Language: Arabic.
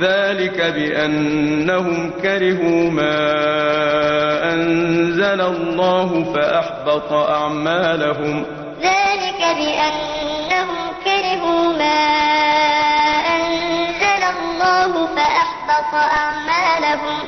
ذلك بأنهم كرهوا ما أنزل الله فأحبط أعمالهم. ذلك بأنهم كرهوا ما أنزل الله فأحبط أعمالهم.